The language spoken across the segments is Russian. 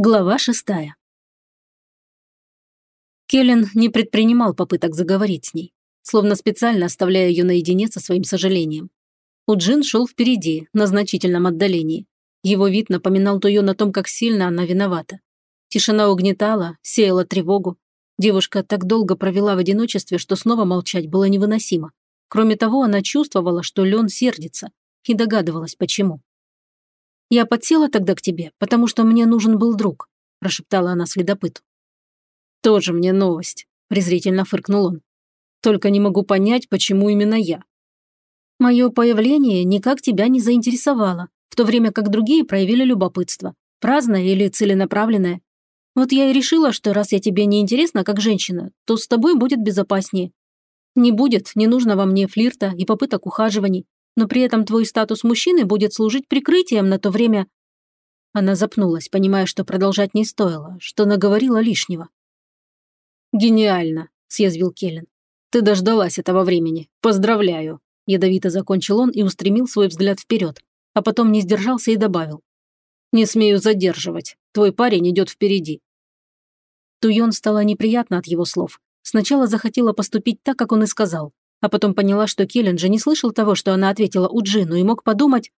Глава шестая. Келлен не предпринимал попыток заговорить с ней, словно специально оставляя ее наедине со своим сожалением. Уджин шел впереди, на значительном отдалении. Его вид напоминал Туё на том, как сильно она виновата. Тишина угнетала, сеяла тревогу. Девушка так долго провела в одиночестве, что снова молчать было невыносимо. Кроме того, она чувствовала, что Лен сердится, и догадывалась, почему. «Я подсела тогда к тебе, потому что мне нужен был друг», – прошептала она следопыту. «Тоже мне новость», – презрительно фыркнул он. «Только не могу понять, почему именно я». «Мое появление никак тебя не заинтересовало, в то время как другие проявили любопытство, праздное или целенаправленное. Вот я и решила, что раз я тебе не интересна как женщина, то с тобой будет безопаснее. Не будет не нужно во мне флирта и попыток ухаживаний, но при этом твой статус мужчины будет служить прикрытием на то время...» Она запнулась, понимая, что продолжать не стоило, что наговорила лишнего. «Гениально», – съязвил Келлен. «Ты дождалась этого времени. Поздравляю». Ядовито закончил он и устремил свой взгляд вперед, а потом не сдержался и добавил. «Не смею задерживать. Твой парень идет впереди». Туйон стало неприятно от его слов. Сначала захотела поступить так, как он и сказал, а потом поняла, что Келлен же не слышал того, что она ответила у Уджину, и мог подумать...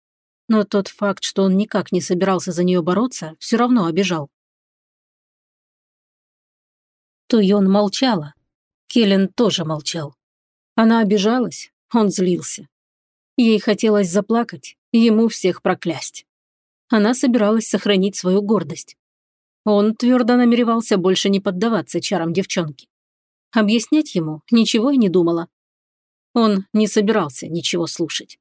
Но тот факт, что он никак не собирался за нее бороться, все равно обижал. Туйон молчала. Келлен тоже молчал. Она обижалась, он злился. Ей хотелось заплакать, ему всех проклясть. Она собиралась сохранить свою гордость. Он твердо намеревался больше не поддаваться чарам девчонки. Объяснять ему ничего и не думала. Он не собирался ничего слушать.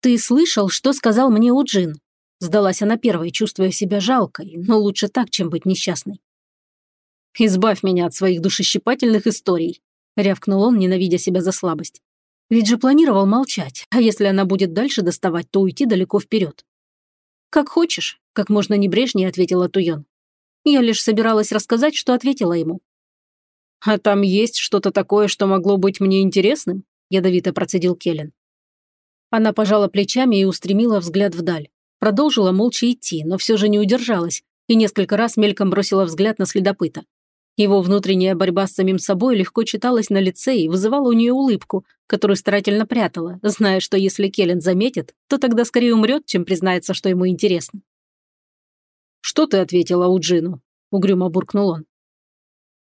«Ты слышал, что сказал мне Уджин?» Сдалась она первой, чувствуя себя жалкой, но лучше так, чем быть несчастной. «Избавь меня от своих душещипательных историй», – рявкнул он, ненавидя себя за слабость. Ведь же планировал молчать, а если она будет дальше доставать, то уйти далеко вперед. «Как хочешь», – как можно небрежнее ответила Туйон. Я лишь собиралась рассказать, что ответила ему. «А там есть что-то такое, что могло быть мне интересным?» – ядовито процедил Келлен. Она пожала плечами и устремила взгляд вдаль. Продолжила молча идти, но все же не удержалась и несколько раз мельком бросила взгляд на следопыта. Его внутренняя борьба с самим собой легко читалась на лице и вызывала у нее улыбку, которую старательно прятала, зная, что если Келлен заметит, то тогда скорее умрет, чем признается, что ему интересно. «Что ты ответила Уджину?» – угрюмо буркнул он.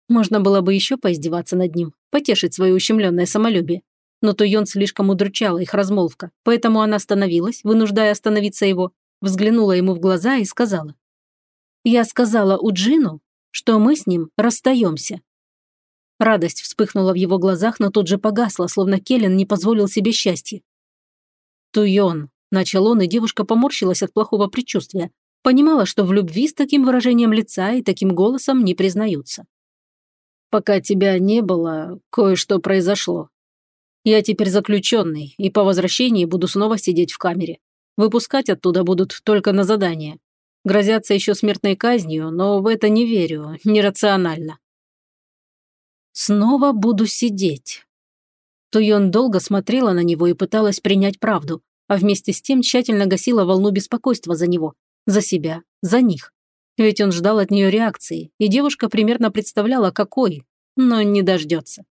Можно было бы еще поиздеваться над ним, потешить свое ущемленное самолюбие. Но Туйон слишком удручала их размолвка, поэтому она остановилась, вынуждая остановиться его, взглянула ему в глаза и сказала. «Я сказала у Джину, что мы с ним расстаемся». Радость вспыхнула в его глазах, но тут же погасла, словно Келлен не позволил себе счастья. «Туйон», – начал он, и девушка поморщилась от плохого предчувствия, понимала, что в любви с таким выражением лица и таким голосом не признаются. Пока тебя не было, кое-что произошло. Я теперь заключенный, и по возвращении буду снова сидеть в камере. Выпускать оттуда будут только на задание. Грозятся еще смертной казнью, но в это не верю, нерационально. Снова буду сидеть. Туйон долго смотрела на него и пыталась принять правду, а вместе с тем тщательно гасила волну беспокойства за него, за себя, за них. Ведь он ждал от нее реакции, и девушка примерно представляла, какой, но не дождется.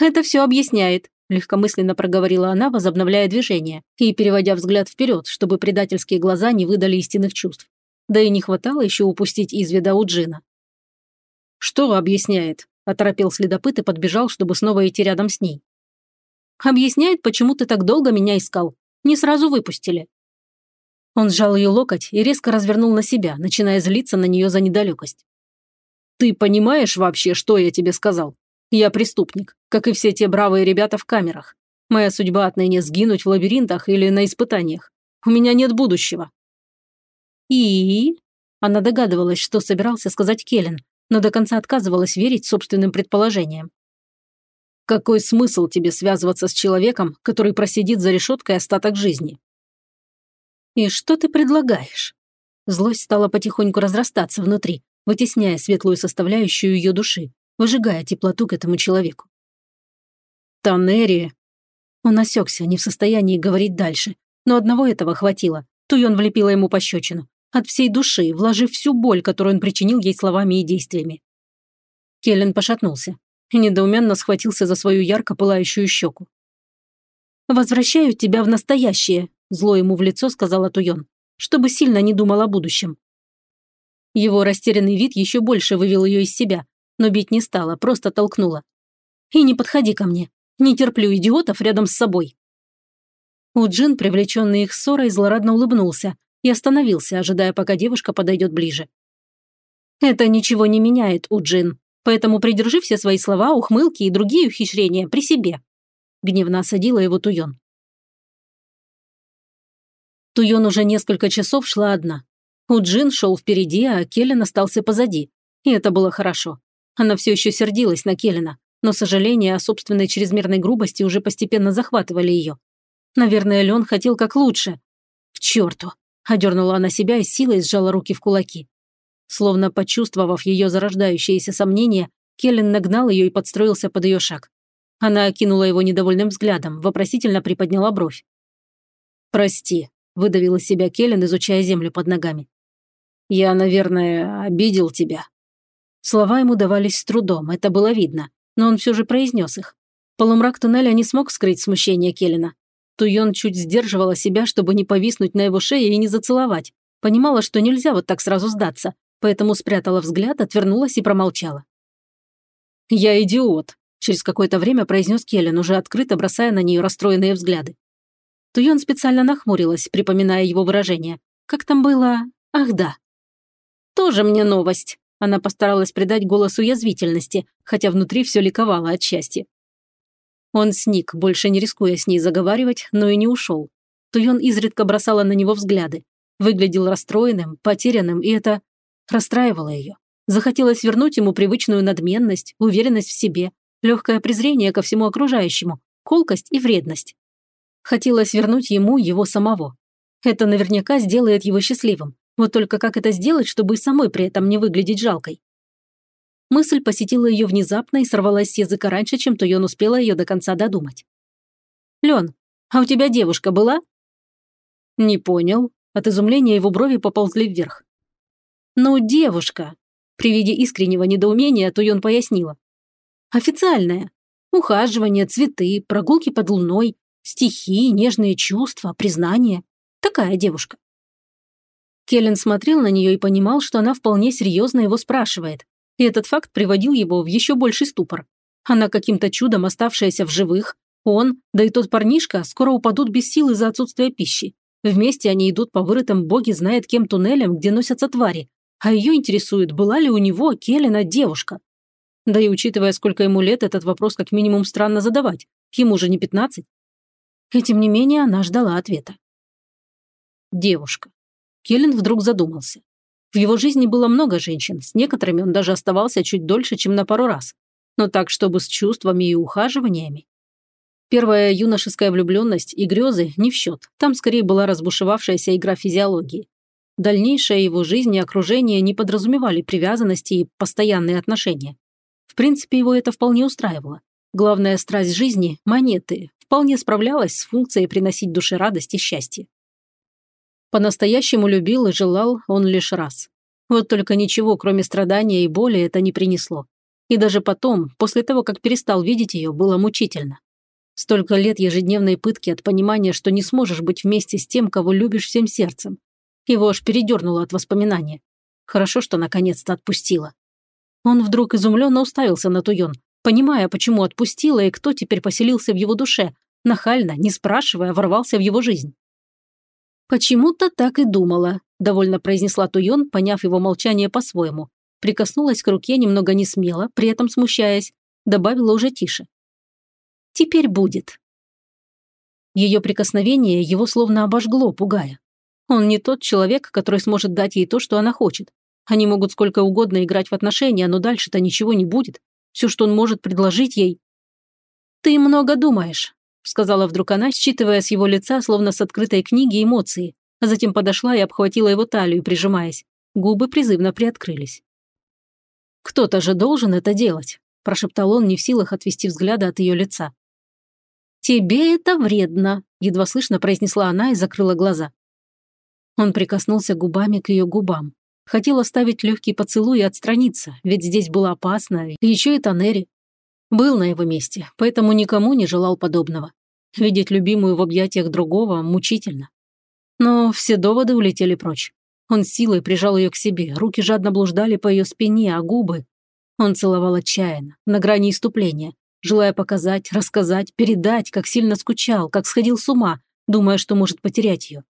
«Это все объясняет», – легкомысленно проговорила она, возобновляя движение и переводя взгляд вперед, чтобы предательские глаза не выдали истинных чувств. Да и не хватало еще упустить из вида у Джина. «Что объясняет?» – оторопел следопыт и подбежал, чтобы снова идти рядом с ней. «Объясняет, почему ты так долго меня искал. Не сразу выпустили. Он сжал ее локоть и резко развернул на себя, начиная злиться на нее за недалекость. «Ты понимаешь вообще, что я тебе сказал? Я преступник, как и все те бравые ребята в камерах. Моя судьба отныне сгинуть в лабиринтах или на испытаниях. У меня нет будущего». «И?» Она догадывалась, что собирался сказать Келлен, но до конца отказывалась верить собственным предположениям. «Какой смысл тебе связываться с человеком, который просидит за решеткой остаток жизни? «И что ты предлагаешь?» Злость стала потихоньку разрастаться внутри, вытесняя светлую составляющую ее души, выжигая теплоту к этому человеку. «Танери!» Он осекся, не в состоянии говорить дальше, но одного этого хватило. Туйон влепила ему пощечину. От всей души, вложив всю боль, которую он причинил ей словами и действиями. Келлен пошатнулся и недоуменно схватился за свою ярко пылающую щеку. «Возвращаю тебя в настоящее», – зло ему в лицо сказала Туйон, чтобы сильно не думал о будущем. Его растерянный вид еще больше вывел ее из себя, но бить не стала, просто толкнула. «И не подходи ко мне. Не терплю идиотов рядом с собой». Уджин, привлеченный их ссорой, злорадно улыбнулся и остановился, ожидая, пока девушка подойдет ближе. «Это ничего не меняет, Уджин, поэтому придержи все свои слова, ухмылки и другие ухищрения при себе», гневно осадила его Туйон. Туйон уже несколько часов шла одна. Уджин шел впереди, а Келлен остался позади. И это было хорошо. Она все еще сердилась на Келлена, но сожаления о собственной чрезмерной грубости уже постепенно захватывали ее. Наверное, Лен хотел как лучше. К черту! Одернула она себя и силой сжала руки в кулаки. Словно почувствовав ее зарождающиеся сомнения, Келлен нагнал ее и подстроился под ее шаг. Она окинула его недовольным взглядом, вопросительно приподняла бровь. «Прости», – выдавил из себя Келлен, изучая землю под ногами. «Я, наверное, обидел тебя». Слова ему давались с трудом, это было видно, но он все же произнес их. Полумрак туннеля не смог скрыть смущение Келлена. Туйон чуть сдерживала себя, чтобы не повиснуть на его шее и не зацеловать. Понимала, что нельзя вот так сразу сдаться, поэтому спрятала взгляд, отвернулась и промолчала. «Я идиот», – через какое-то время произнес Келлен, уже открыто бросая на нее расстроенные взгляды. Туйон специально нахмурилась, припоминая его выражение. Как там было? Ах да. «Тоже мне новость», – она постаралась придать голосу язвительности, хотя внутри все ликовало от счастья. Он сник, больше не рискуя с ней заговаривать, но и не ушел. Туйон изредка бросала на него взгляды. Выглядел расстроенным, потерянным, и это расстраивало ее. Захотелось вернуть ему привычную надменность, уверенность в себе, легкое презрение ко всему окружающему, колкость и вредность. Хотелось вернуть ему его самого. Это наверняка сделает его счастливым. Вот только как это сделать, чтобы и самой при этом не выглядеть жалкой? Мысль посетила ее внезапно и сорвалась с языка раньше, чем Туйон успела ее до конца додумать. «Лен, а у тебя девушка была?» «Не понял». От изумления его брови поползли вверх. «Ну, девушка!» При виде искреннего недоумения Туйон пояснила. «Официальная. Ухаживание, цветы, прогулки под луной, стихи, нежные чувства, признание. Такая девушка». Келлен смотрел на нее и понимал, что она вполне серьезно его спрашивает, и этот факт приводил его в еще больший ступор. Она каким-то чудом оставшаяся в живых, он, да и тот парнишка, скоро упадут без сил из-за отсутствия пищи. Вместе они идут по вырытым боги знает кем туннелям, где носятся твари. А ее интересует, была ли у него, Келлина, девушка. Да и учитывая, сколько ему лет, этот вопрос как минимум странно задавать. Ему же не пятнадцать. И тем не менее она ждала ответа. Девушка. Келлен вдруг задумался. В его жизни было много женщин, с некоторыми он даже оставался чуть дольше, чем на пару раз. Но так, чтобы с чувствами и ухаживаниями. Первая юношеская влюбленность и грезы не в счет, там скорее была разбушевавшаяся игра физиологии. Дальнейшая его жизнь и окружение не подразумевали привязанности и постоянные отношения. В принципе, его это вполне устраивало. Главная страсть жизни – монеты – вполне справлялась с функцией приносить душе радость и счастье. По-настоящему любил и желал он лишь раз. Вот только ничего, кроме страдания и боли, это не принесло. И даже потом, после того, как перестал видеть ее, было мучительно. Столько лет ежедневной пытки от понимания, что не сможешь быть вместе с тем, кого любишь всем сердцем. Его аж передернуло от воспоминания. Хорошо, что наконец-то отпустила. Он вдруг изумленно уставился на Туйон, понимая, почему отпустила и кто теперь поселился в его душе, нахально, не спрашивая, ворвался в его жизнь. «Почему-то так и думала», – довольно произнесла Туйон, поняв его молчание по-своему. Прикоснулась к руке немного несмело, при этом смущаясь, добавила уже тише. «Теперь будет». Ее прикосновение его словно обожгло, пугая. Он не тот человек, который сможет дать ей то, что она хочет. Они могут сколько угодно играть в отношения, но дальше-то ничего не будет. Все, что он может предложить ей... «Ты много думаешь», сказала вдруг она, считывая с его лица, словно с открытой книги, эмоции, а затем подошла и обхватила его талию, прижимаясь. Губы призывно приоткрылись. «Кто-то же должен это делать», – прошептал он, не в силах отвести взгляда от ее лица. «Тебе это вредно», – едва слышно произнесла она и закрыла глаза. Он прикоснулся губами к ее губам. Хотел оставить легкий поцелуй и отстраниться, ведь здесь было опасно, и еще и Танери. Был на его месте, поэтому никому не желал подобного. Видеть любимую в объятиях другого мучительно. Но все доводы улетели прочь. Он силой прижал ее к себе, руки жадно блуждали по ее спине, а губы... Он целовал отчаянно, на грани иступления, желая показать, рассказать, передать, как сильно скучал, как сходил с ума, думая, что может потерять ее.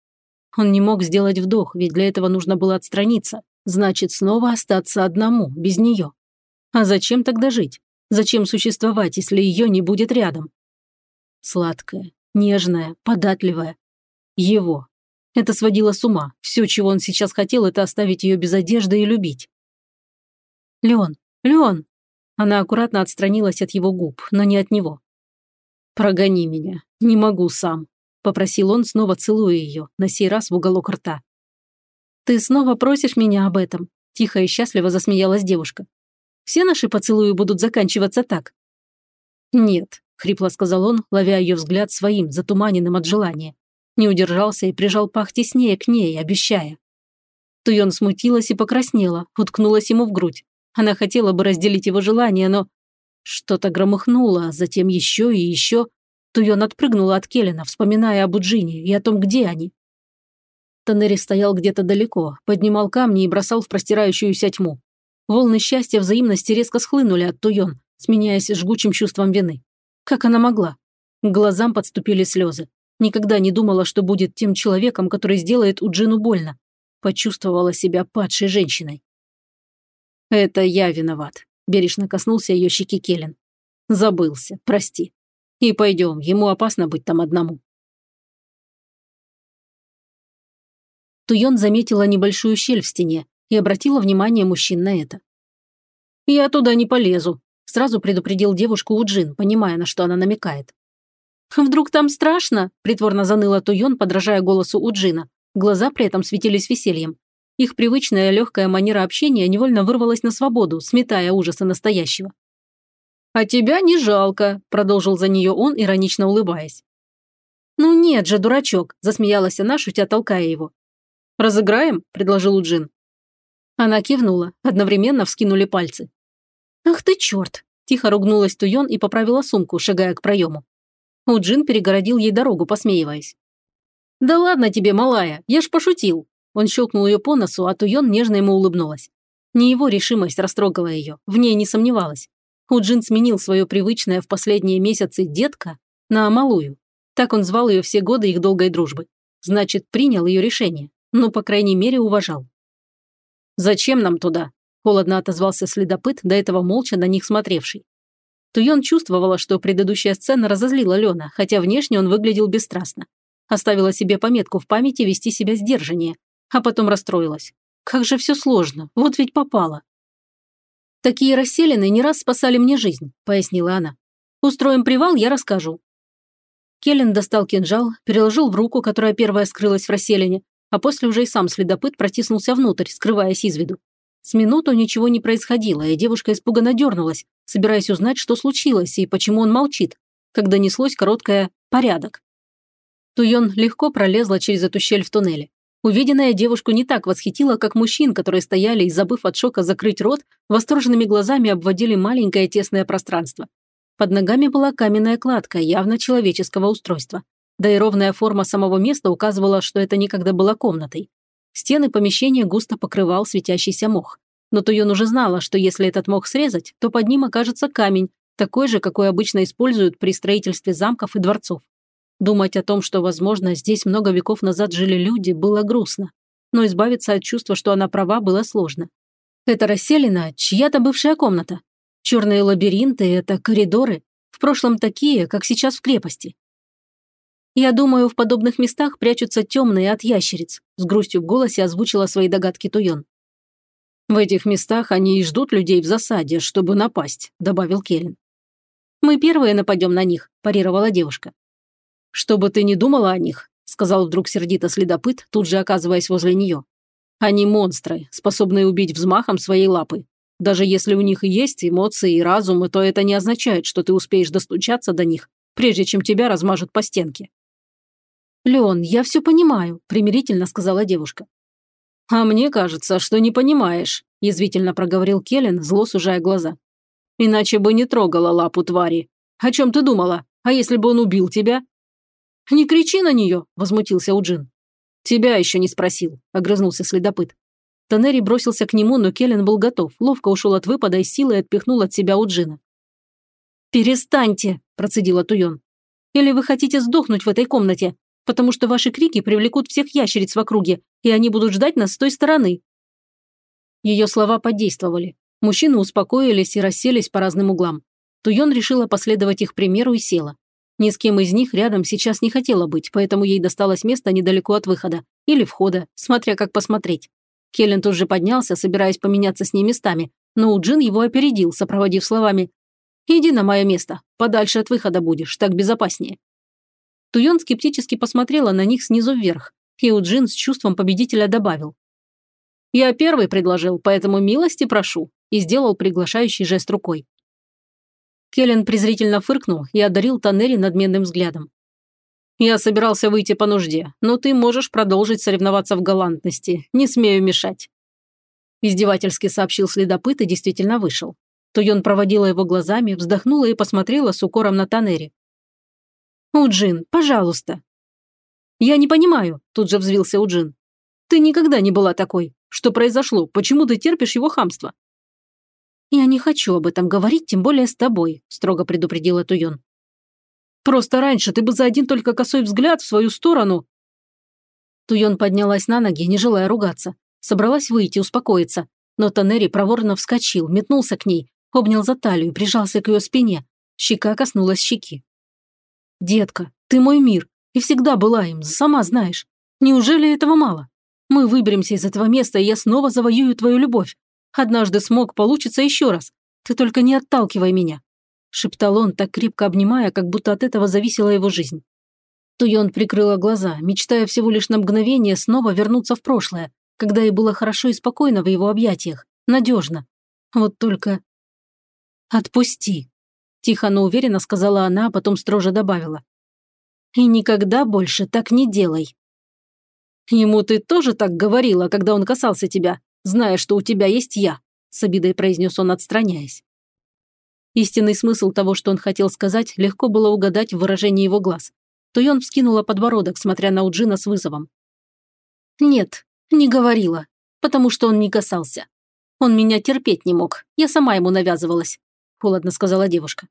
Он не мог сделать вдох, ведь для этого нужно было отстраниться, значит, снова остаться одному, без нее. А зачем тогда жить? Зачем существовать, если ее не будет рядом? Сладкая, нежная, податливая. Его. Это сводило с ума. Все, чего он сейчас хотел, это оставить ее без одежды и любить. «Леон! Леон!» Она аккуратно отстранилась от его губ, но не от него. «Прогони меня. Не могу сам», – попросил он, снова целуя ее, на сей раз в уголок рта. «Ты снова просишь меня об этом?» – тихо и счастливо засмеялась девушка. «Все наши поцелуи будут заканчиваться так?» «Нет», – хрипло сказал он, ловя ее взгляд своим, затуманенным от желания. Не удержался и прижал пах теснее к ней, обещая. Туйон смутилась и покраснела, уткнулась ему в грудь. Она хотела бы разделить его желание, но... Что-то громыхнуло, затем еще и еще. Туйон отпрыгнула от Келлина, вспоминая об Уджине и о том, где они. Танери стоял где-то далеко, поднимал камни и бросал в простирающуюся тьму. Волны счастья взаимности резко схлынули от Туйон, сменяясь жгучим чувством вины. Как она могла? К глазам подступили слезы. Никогда не думала, что будет тем человеком, который сделает Уджину больно. Почувствовала себя падшей женщиной. «Это я виноват», – бережно коснулся ее щеки Келлен. «Забылся, прости. И пойдем, ему опасно быть там одному». Туйон заметила небольшую щель в стене и обратила внимание мужчин на это. «Я туда не полезу», – сразу предупредил девушку Уджин, понимая, на что она намекает. «Вдруг там страшно?» – притворно заныла Туйон, подражая голосу Уджина. Глаза при этом светились весельем. Их привычная легкая манера общения невольно вырвалась на свободу, сметая ужасы настоящего. «А тебя не жалко», – продолжил за нее он, иронично улыбаясь. «Ну нет же, дурачок», – засмеялась она, шутя толкая его. «Разыграем?» – предложил Уджин. Она кивнула, одновременно вскинули пальцы. «Ах ты черт!» – тихо ругнулась Туйон и поправила сумку, шагая к проему. Уджин перегородил ей дорогу, посмеиваясь. «Да ладно тебе, малая, я ж пошутил!» Он щелкнул ее по носу, а Туйон нежно ему улыбнулась. Не его решимость растрогала ее, в ней не сомневалась. Уджин сменил свое привычное в последние месяцы «детка» на «малую». Так он звал ее все годы их долгой дружбы. Значит, принял ее решение, но, по крайней мере, уважал. «Зачем нам туда?» – холодно отозвался следопыт, до этого молча на них смотревший. Туйон чувствовала, что предыдущая сцена разозлила Лена, хотя внешне он выглядел бесстрастно. Оставила себе пометку в памяти вести себя сдержаннее, а потом расстроилась. Как же все сложно, вот ведь попала. «Такие расселенные не раз спасали мне жизнь», – пояснила она. «Устроим привал, я расскажу». Келлен достал кинжал, переложил в руку, которая первая скрылась в расселине, а после уже и сам следопыт протиснулся внутрь, скрываясь из виду. С минуту ничего не происходило, и девушка испуганно дернулась, собираясь узнать, что случилось и почему он молчит, когда неслось короткое «порядок». Туйон легко пролезла через эту щель в туннеле. Увиденная девушку не так восхитила, как мужчин, которые стояли и, забыв от шока закрыть рот, восторженными глазами обводили маленькое тесное пространство. Под ногами была каменная кладка, явно человеческого устройства. Да и ровная форма самого места указывала, что это никогда было комнатой. Стены помещения густо покрывал светящийся мох. Но Туйон уже знала, что если этот мох срезать, то под ним окажется камень, такой же, какой обычно используют при строительстве замков и дворцов. Думать о том, что, возможно, здесь много веков назад жили люди, было грустно. Но избавиться от чувства, что она права, было сложно. Это расселена чья-то бывшая комната. Черные лабиринты – это коридоры, в прошлом такие, как сейчас в крепости. «Я думаю, в подобных местах прячутся темные от ящериц», с грустью в голосе озвучила свои догадки Туйон. «В этих местах они и ждут людей в засаде, чтобы напасть», добавил Келлен. «Мы первые нападем на них», парировала девушка. «Чтобы ты не думала о них», сказал вдруг сердито следопыт, тут же оказываясь возле нее. «Они монстры, способные убить взмахом своей лапы. Даже если у них и есть эмоции и разум, то это не означает, что ты успеешь достучаться до них, прежде чем тебя размажут по стенке. «Леон, я все понимаю», – примирительно сказала девушка. «А мне кажется, что не понимаешь», – язвительно проговорил Келлен, зло сужая глаза. «Иначе бы не трогала лапу твари. О чем ты думала? А если бы он убил тебя?» «Не кричи на нее», – возмутился Уджин. «Тебя еще не спросил», – огрызнулся следопыт. Танери бросился к нему, но Келлен был готов, ловко ушел от выпада и силой отпихнул от себя Уджина. «Перестаньте!» – процедила Туйон. «Или вы хотите сдохнуть в этой комнате? потому что ваши крики привлекут всех ящериц в округе, и они будут ждать нас с той стороны». Ее слова подействовали. Мужчины успокоились и расселись по разным углам. Туйон решила последовать их примеру и села. Ни с кем из них рядом сейчас не хотела быть, поэтому ей досталось место недалеко от выхода. Или входа, смотря как посмотреть. Келлен тут же поднялся, собираясь поменяться с ней местами, но Уджин его опередил, сопроводив словами «Иди на мое место, подальше от выхода будешь, так безопаснее». Туйон скептически посмотрела на них снизу вверх, и Уджин с чувством победителя добавил. «Я первый предложил, поэтому милости прошу», и сделал приглашающий жест рукой. Келлен презрительно фыркнул и одарил Таннери надменным взглядом. «Я собирался выйти по нужде, но ты можешь продолжить соревноваться в галантности. Не смею мешать». Издевательски сообщил следопыт и действительно вышел. Туйон проводила его глазами, вздохнула и посмотрела с укором на Танери. «Уджин, пожалуйста». «Я не понимаю», – тут же взвился Уджин. «Ты никогда не была такой. Что произошло? Почему ты терпишь его хамство?» «Я не хочу об этом говорить, тем более с тобой», – строго предупредила Туйон. «Просто раньше ты бы за один только косой взгляд в свою сторону...» Туйон поднялась на ноги, не желая ругаться. Собралась выйти, успокоиться. Но Танери проворно вскочил, метнулся к ней, обнял за талию, прижался к ее спине. Щека коснулась щеки. «Детка, ты мой мир, и всегда была им, сама знаешь. Неужели этого мало? Мы выберемся из этого места, и я снова завоюю твою любовь. Однажды смог, получится еще раз. Ты только не отталкивай меня», – шептал он, так крепко обнимая, как будто от этого зависела его жизнь. Туйон прикрыла глаза, мечтая всего лишь на мгновение снова вернуться в прошлое, когда ей было хорошо и спокойно в его объятиях, надежно. Вот только... «Отпусти», Тихо, но уверенно сказала она, а потом строже добавила. «И никогда больше так не делай». «Ему ты тоже так говорила, когда он касался тебя, зная, что у тебя есть я», с обидой произнес он, отстраняясь. Истинный смысл того, что он хотел сказать, легко было угадать в выражении его глаз. Туйон вскинула подбородок, смотря на Уджина с вызовом. «Нет, не говорила, потому что он не касался. Он меня терпеть не мог, я сама ему навязывалась холодно сказала девушка.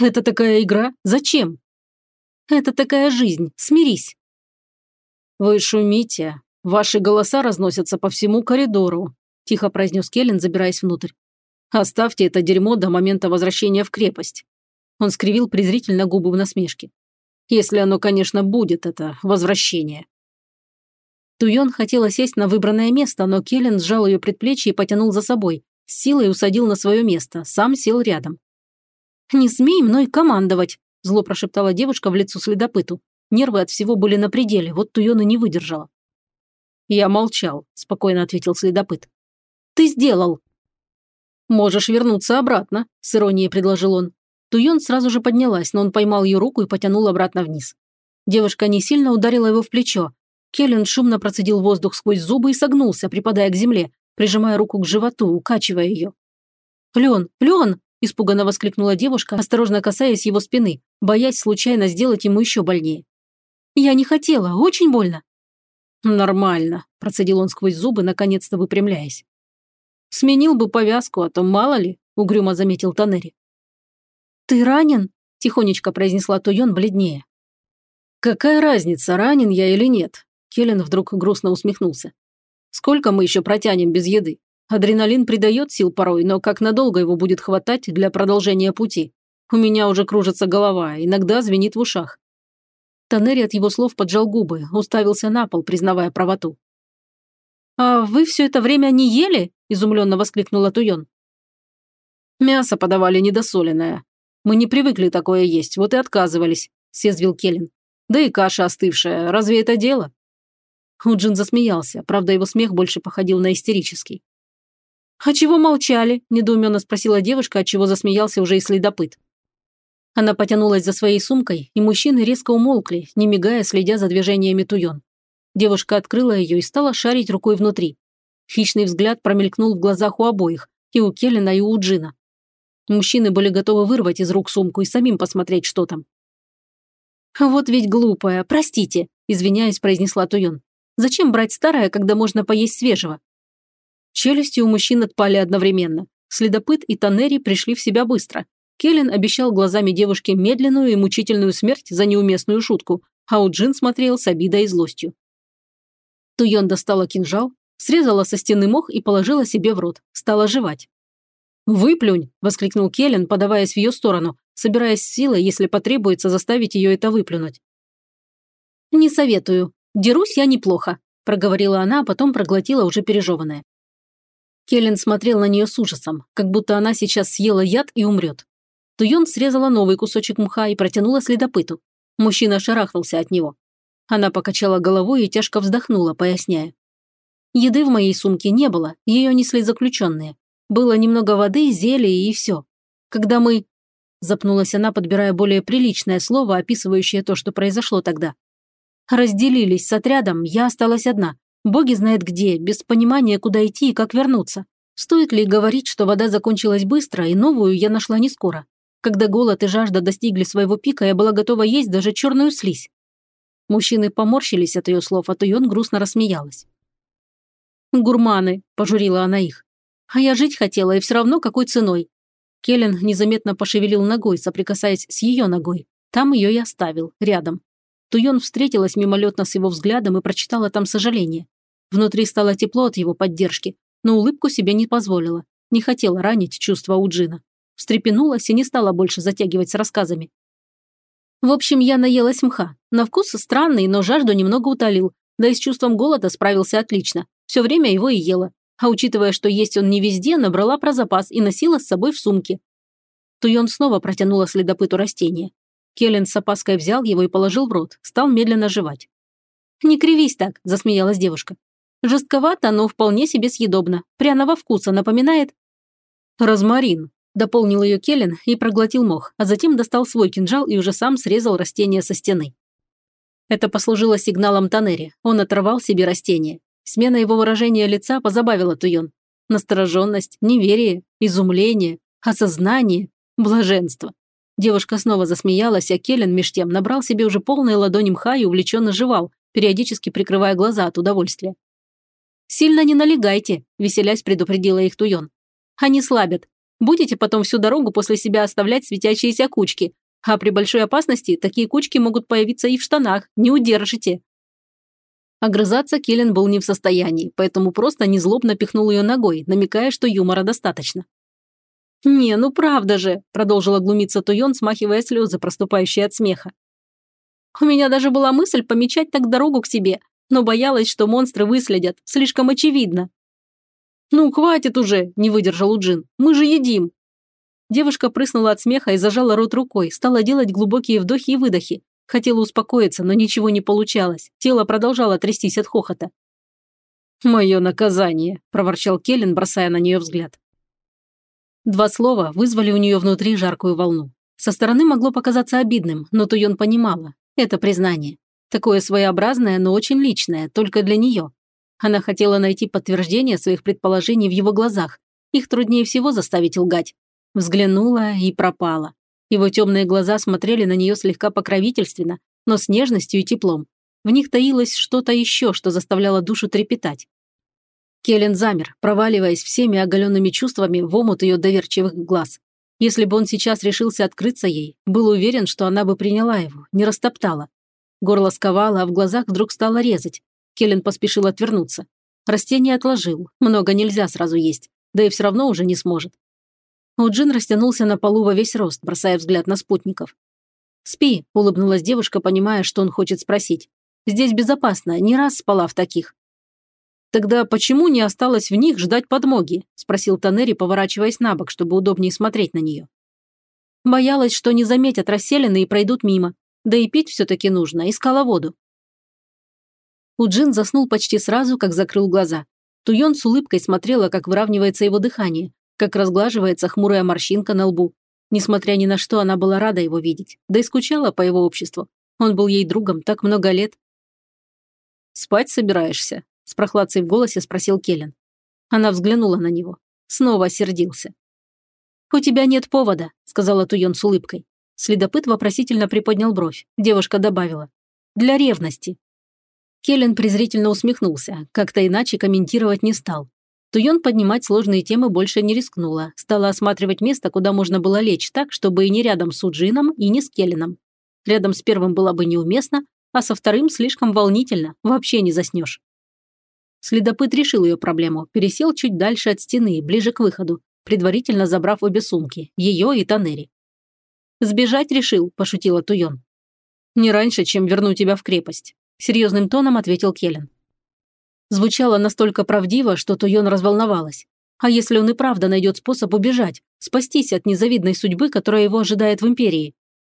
«Это такая игра? Зачем?» «Это такая жизнь. Смирись». «Вы шумите. Ваши голоса разносятся по всему коридору», тихо произнес Келлен, забираясь внутрь. «Оставьте это дерьмо до момента возвращения в крепость». Он скривил презрительно губы в насмешке. «Если оно, конечно, будет, это возвращение». Туйон хотела сесть на выбранное место, но Келлен сжал ее предплечье и потянул за собой, с силой усадил на свое место, сам сел рядом. «Не смей мной командовать», – зло прошептала девушка в лицо следопыту. Нервы от всего были на пределе, вот Туйона не выдержала. «Я молчал», – спокойно ответил следопыт. «Ты сделал». «Можешь вернуться обратно», – с иронией предложил он. Туйон сразу же поднялась, но он поймал ее руку и потянул обратно вниз. Девушка не сильно ударила его в плечо. Келлен шумно процедил воздух сквозь зубы и согнулся, припадая к земле, прижимая руку к животу, укачивая ее. «Лен, Лен!» – испуганно воскликнула девушка, осторожно касаясь его спины, боясь случайно сделать ему еще больнее. «Я не хотела, очень больно». «Нормально», – процедил он сквозь зубы, наконец-то выпрямляясь. «Сменил бы повязку, а то мало ли», – угрюмо заметил Танери. «Ты ранен?» – тихонечко произнесла Туйон бледнее. «Какая разница, ранен я или нет?» Келлен вдруг грустно усмехнулся. Сколько мы еще протянем без еды? Адреналин придает сил порой, но как надолго его будет хватать для продолжения пути? У меня уже кружится голова, иногда звенит в ушах. Танери от его слов поджал губы, уставился на пол, признавая правоту. «А вы все это время не ели?» – изумленно воскликнула Туйон. «Мясо подавали недосоленное. Мы не привыкли такое есть, вот и отказывались», – съязвил Келлен. «Да и каша остывшая, разве это дело?» Уджин засмеялся, правда, его смех больше походил на истерический. «А чего молчали?» – недоуменно спросила девушка, от чего засмеялся уже и следопыт. Она потянулась за своей сумкой, и мужчины резко умолкли, не мигая, следя за движениями Туйон. Девушка открыла ее и стала шарить рукой внутри. Хищный взгляд промелькнул в глазах у обоих, и у Келлина, и у Джина. Мужчины были готовы вырвать из рук сумку и самим посмотреть, что там. «Вот ведь глупая, простите», – извиняясь, произнесла Туйон. «Зачем брать старое, когда можно поесть свежего?» Челюсти у мужчин отпали одновременно. Следопыт и Танери пришли в себя быстро. Келлен обещал глазами девушки медленную и мучительную смерть за неуместную шутку, а Уджин смотрел с обидой и злостью. Туйон достала кинжал, срезала со стены мох и положила себе в рот, стала жевать. «Выплюнь!» – воскликнул Келлен, подаваясь в ее сторону, собираясь силой, если потребуется, заставить ее это выплюнуть. «Не советую. Дерусь я неплохо», – проговорила она, а потом проглотила уже пережеванное. Келлен смотрел на нее с ужасом, как будто она сейчас съела яд и умрет. Туйон срезала новый кусочек мха и протянула следопыту. Мужчина шарахнулся от него. Она покачала головой и тяжко вздохнула, поясняя. Еды в моей сумке не было, ее несли заключенные. Было немного воды, зелья и все. Когда мы... Запнулась она, подбирая более приличное слово, описывающее то, что произошло тогда. Разделились с отрядом, я осталась одна. Боги знают где, без понимания, куда идти и как вернуться. Стоит ли говорить, что вода закончилась быстро, и новую я нашла не скоро. Когда голод и жажда достигли своего пика, я была готова есть даже черную слизь. Мужчины поморщились от ее слов, а Туйон грустно рассмеялась. «Гурманы», – пожурила она их. «А я жить хотела, и все равно какой ценой». Келлен незаметно пошевелил ногой, соприкасаясь с ее ногой. Там ее и оставил, рядом. Туйон встретилась мимолетно с его взглядом и прочитала там сожаление. Внутри стало тепло от его поддержки, но улыбку себе не позволила. Не хотела ранить чувства Уджина встрепенулась и не стала больше затягивать с рассказами. В общем, я наелась мха. На вкус странный, но жажду немного утолил, да и с чувством голода справился отлично. Все время его и ела. А учитывая, что есть он не везде, набрала про запас и носила с собой в сумке. Туйон снова протянула следопыту растение. Келлен с опаской взял его и положил в рот, стал медленно жевать. «Не кривись так», – засмеялась девушка. «Жестковато, но вполне себе съедобно. Пряного вкуса напоминает...» «Розмарин», Дополнил ее Келлен и проглотил мох, а затем достал свой кинжал и уже сам срезал растение со стены. Это послужило сигналом Танери. Он оторвал себе растение. Смена его выражения лица позабавила Туйон. Настороженность, неверие, изумление, осознание, блаженство. Девушка снова засмеялась, а Келлен меж тем набрал себе уже полные ладони мха и увлеченно жевал, периодически прикрывая глаза от удовольствия. «Сильно не налегайте», – веселясь предупредила их Туйон. «Они слабят, Будете потом всю дорогу после себя оставлять светящиеся кучки. А при большой опасности такие кучки могут появиться и в штанах, не удержите. Огрызаться Келлен был не в состоянии, поэтому просто незлобно пихнул ее ногой, намекая, что юмора достаточно. «Не, ну правда же», – продолжила глумиться Туйон, смахивая слезы, проступающие от смеха. «У меня даже была мысль помечать так дорогу к себе, но боялась, что монстры выследят, слишком очевидно. «Ну, хватит уже!» – не выдержал Уджин. «Мы же едим!» Девушка прыснула от смеха и зажала рот рукой, стала делать глубокие вдохи и выдохи. Хотела успокоиться, но ничего не получалось. Тело продолжало трястись от хохота. «Мое наказание», – проворчал Келлен, бросая на нее взгляд. Два слова вызвали у нее внутри жаркую волну. Со стороны могло показаться обидным, но Туйон понимала. Это признание. Такое своеобразное, но очень личное, только для нее. Она хотела найти подтверждение своих предположений в его глазах. Их труднее всего заставить лгать. Взглянула и пропала. Его темные глаза смотрели на нее слегка покровительственно, но с нежностью и теплом. В них таилось что-то еще, что заставляло душу трепетать. Келлен замер, проваливаясь всеми оголенными чувствами в омут ее доверчивых глаз. Если бы он сейчас решился открыться ей, был уверен, что она бы приняла его, не растоптала. Горло сковало, а в глазах вдруг стало резать. Келлен поспешил отвернуться. Растение отложил, много нельзя сразу есть, да и все равно уже не сможет. Уджин растянулся на полу во весь рост, бросая взгляд на спутников. «Спи», – улыбнулась девушка, понимая, что он хочет спросить. «Здесь безопасно, не раз спала в таких». «Тогда почему не осталось в них ждать подмоги?» – спросил Танери, поворачиваясь на бок, чтобы удобнее смотреть на нее. Боялась, что не заметят расселены и пройдут мимо. Да и пить все-таки нужно, искала воду. Уджин заснул почти сразу, как закрыл глаза. Туйон с улыбкой смотрела, как выравнивается его дыхание, как разглаживается хмурая морщинка на лбу. Несмотря ни на что, она была рада его видеть, да и скучала по его обществу. Он был ей другом так много лет. «Спать собираешься?» – с прохладцей в голосе спросил Келлен. Она взглянула на него. Снова осердился. «У тебя нет повода», – сказала Туйон с улыбкой. Следопыт вопросительно приподнял бровь. Девушка добавила. «Для ревности». Келлен презрительно усмехнулся, как-то иначе комментировать не стал. Туйон поднимать сложные темы больше не рискнула, стала осматривать место, куда можно было лечь так, чтобы и не рядом с Уджином, и не с Келленом. Рядом с первым было бы неуместно, а со вторым слишком волнительно, вообще не заснешь. Следопыт решил ее проблему, пересел чуть дальше от стены, ближе к выходу, предварительно забрав обе сумки, ее и Танери. «Сбежать решил», – пошутила Туйон. «Не раньше, чем верну тебя в крепость», – серьезным тоном ответил Келлен звучало настолько правдиво, что Туйон разволновалась. А если он и правда найдет способ убежать, спастись от незавидной судьбы, которая его ожидает в Империи?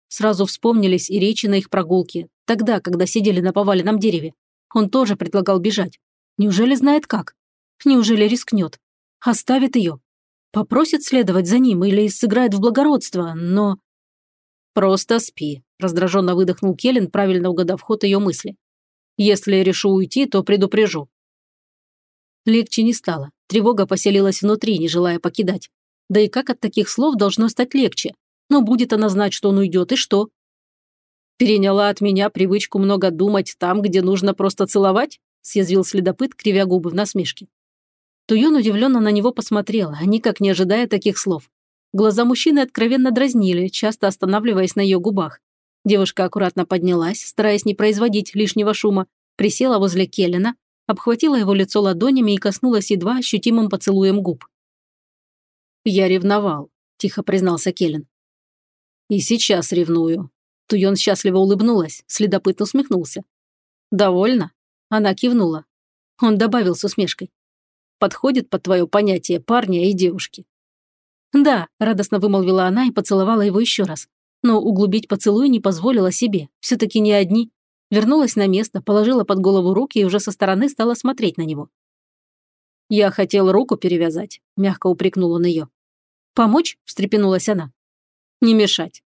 Сразу вспомнились и речи на их прогулке, тогда, когда сидели на поваленном дереве. Он тоже предлагал бежать. Неужели знает как? Неужели рискнет? Оставит ее? Попросит следовать за ним или сыграет в благородство, но... «Просто спи», – раздраженно выдохнул Келлен, правильно угадав ход ее мысли. «Если решу уйти, то предупрежу. Легче не стало. Тревога поселилась внутри, не желая покидать. Да и как от таких слов должно стать легче? Но будет она знать, что он уйдет, и что? «Переняла от меня привычку много думать там, где нужно просто целовать?» съязвил следопыт, кривя губы в насмешке. Туйон удивленно на него посмотрела, никак не ожидая таких слов. Глаза мужчины откровенно дразнили, часто останавливаясь на ее губах. Девушка аккуратно поднялась, стараясь не производить лишнего шума, присела возле Келлена, обхватила его лицо ладонями и коснулась едва ощутимым поцелуем губ. «Я ревновал», – тихо признался Келлен. «И сейчас ревную». Туйон счастливо улыбнулась, следопыт усмехнулся. «Довольно?» Она кивнула. Он добавил с усмешкой. «Подходит под твое понятие парня и девушки?» «Да», – радостно вымолвила она и поцеловала его еще раз. Но углубить поцелуй не позволила себе. Все-таки не одни. Вернулась на место, положила под голову руки и уже со стороны стала смотреть на него. «Я хотел руку перевязать», – мягко упрекнул он ее. «Помочь?» – встрепенулась она. «Не мешать».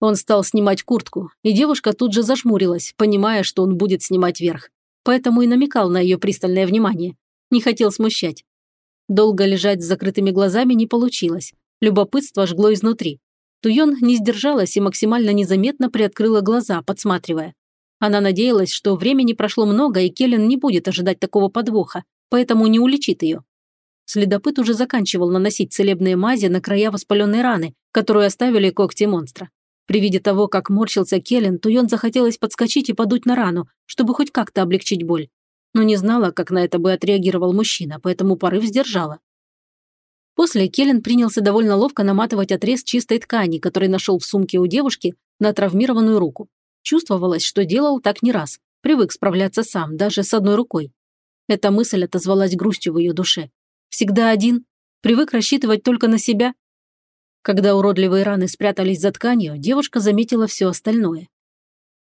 Он стал снимать куртку, и девушка тут же зажмурилась, понимая, что он будет снимать верх. Поэтому и намекал на ее пристальное внимание. Не хотел смущать. Долго лежать с закрытыми глазами не получилось. Любопытство жгло изнутри. Туйон не сдержалась и максимально незаметно приоткрыла глаза, подсматривая. Она надеялась, что времени прошло много, и Келлен не будет ожидать такого подвоха, поэтому не уличит ее. Следопыт уже заканчивал наносить целебные мази на края воспаленной раны, которую оставили когти монстра. При виде того, как морщился Келлен, Туйон захотелось подскочить и подуть на рану, чтобы хоть как-то облегчить боль. Но не знала, как на это бы отреагировал мужчина, поэтому порыв сдержала. После Келлен принялся довольно ловко наматывать отрез чистой ткани, который нашел в сумке у девушки, на травмированную руку. Чувствовалось, что делал так не раз. Привык справляться сам, даже с одной рукой. Эта мысль отозвалась грустью в ее душе. Всегда один? Привык рассчитывать только на себя? Когда уродливые раны спрятались за тканью, девушка заметила все остальное.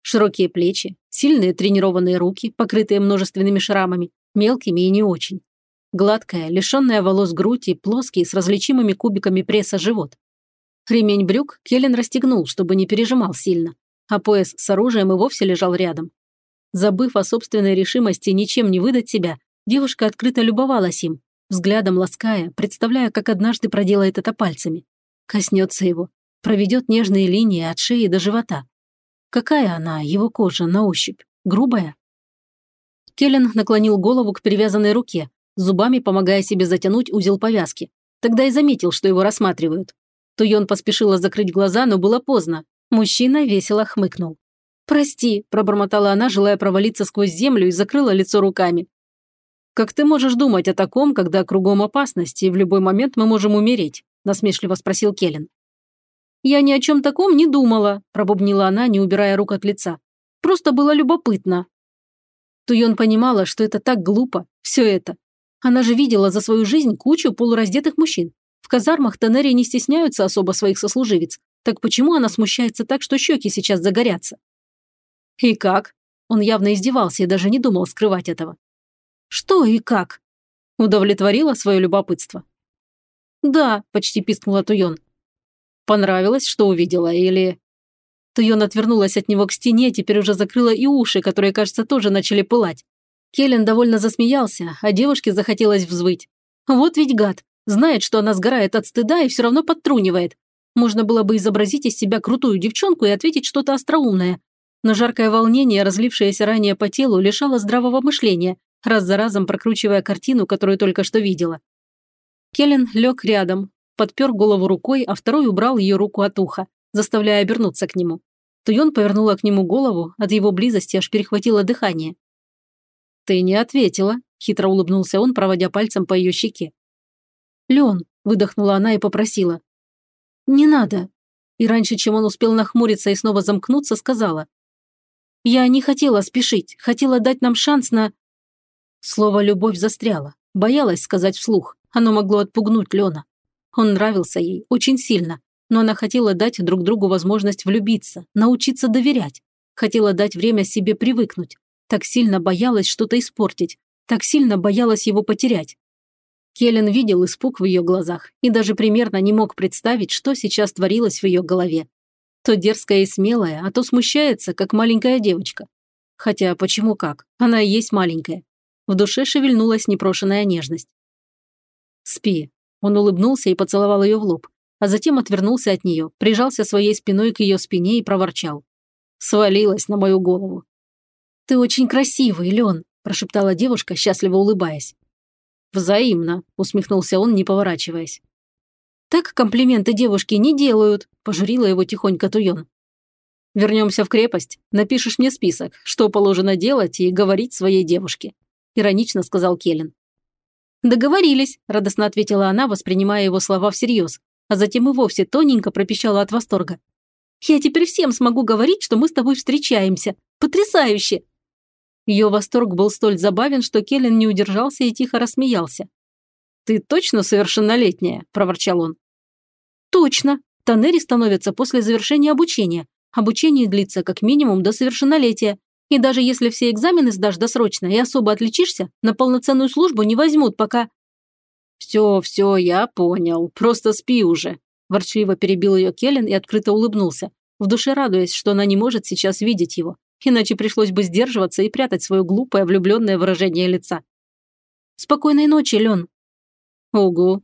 Широкие плечи, сильные тренированные руки, покрытые множественными шрамами, мелкими и не очень. Гладкая, лишенная волос грудь и плоский, с различимыми кубиками пресса живот. Ремень брюк Келлен расстегнул, чтобы не пережимал сильно, а пояс с оружием и вовсе лежал рядом. Забыв о собственной решимости ничем не выдать себя, девушка открыто любовалась им, взглядом лаская, представляя, как однажды проделает это пальцами. Коснется его, проведет нежные линии от шеи до живота. Какая она, его кожа, на ощупь? Грубая? Келлен наклонил голову к перевязанной руке, зубами помогая себе затянуть узел повязки. Тогда и заметил, что его рассматривают. Туйон поспешила закрыть глаза, но было поздно. Мужчина весело хмыкнул. «Прости», – пробормотала она, желая провалиться сквозь землю и закрыла лицо руками. «Как ты можешь думать о таком, когда кругом опасности, и в любой момент мы можем умереть?» – насмешливо спросил Келлен. «Я ни о чем таком не думала», – пробубнила она, не убирая рук от лица. «Просто было любопытно». Туйон понимала, что это так глупо, все это. Она же видела за свою жизнь кучу полураздетых мужчин. В казармах Тенери не стесняются особо своих сослуживец. Так почему она смущается так, что щеки сейчас загорятся? И как? Он явно издевался и даже не думал скрывать этого. Что и как? Удовлетворила свое любопытство. Да, почти пискнула Туйон. Понравилось, что увидела, или...» Туйон отвернулась от него к стене, теперь уже закрыла и уши, которые, кажется, тоже начали пылать. Келлен довольно засмеялся, а девушке захотелось взвыть. Вот ведь гад. Знает, что она сгорает от стыда и все равно подтрунивает. Можно было бы изобразить из себя крутую девчонку и ответить что-то остроумное. Но жаркое волнение, разлившееся ранее по телу, лишало здравого мышления, раз за разом прокручивая картину, которую только что видела. Келлен лег рядом, подпер голову рукой, а второй убрал ее руку от уха, заставляя обернуться к нему. Туйон повернула к нему голову, от его близости аж перехватило дыхание. «Ты не ответила», – хитро улыбнулся он, проводя пальцем по ее щеке. «Лен», – выдохнула она и попросила. «Не надо». И раньше, чем он успел нахмуриться и снова замкнуться, сказала. «Я не хотела спешить, хотела дать нам шанс на...» Слово «любовь» застряло. Боялась сказать вслух. Оно могло отпугнуть Лена. Он нравился ей очень сильно, но она хотела дать друг другу возможность влюбиться, научиться доверять. Хотела дать время себе привыкнуть. Так сильно боялась что-то испортить. Так сильно боялась его потерять. Келлен видел испуг в ее глазах и даже примерно не мог представить, что сейчас творилось в ее голове. То дерзкая и смелая, а то смущается, как маленькая девочка. Хотя почему как? Она и есть маленькая. В душе шевельнулась непрошенная нежность. «Спи». Он улыбнулся и поцеловал ее в лоб, а затем отвернулся от нее, прижался своей спиной к ее спине и проворчал. Свалилась на мою голову. «Ты очень красивый, Лен», – прошептала девушка, счастливо улыбаясь. «Взаимно», – усмехнулся он, не поворачиваясь. «Так комплименты девушки не делают», – пожурила его тихонько Туйон. «Вернемся в крепость, напишешь мне список, что положено делать и говорить своей девушке», – иронично сказал Келлен. «Договорились», – радостно ответила она, воспринимая его слова всерьез, а затем и вовсе тоненько пропищала от восторга. «Я теперь всем смогу говорить, что мы с тобой встречаемся. Потрясающе!» Ее восторг был столь забавен, что Келлен не удержался и тихо рассмеялся. «Ты точно совершеннолетняя?» – проворчал он. «Точно. Танери становятся после завершения обучения. Обучение длится как минимум до совершеннолетия. И даже если все экзамены сдашь досрочно и особо отличишься, на полноценную службу не возьмут, пока...» «Все, все, я понял. Просто спи уже», – ворчливо перебил ее Келлен и открыто улыбнулся, в душе радуясь, что она не может сейчас видеть его, иначе пришлось бы сдерживаться и прятать свое глупое влюбленное выражение лица. «Спокойной ночи, Лен». «Угу»,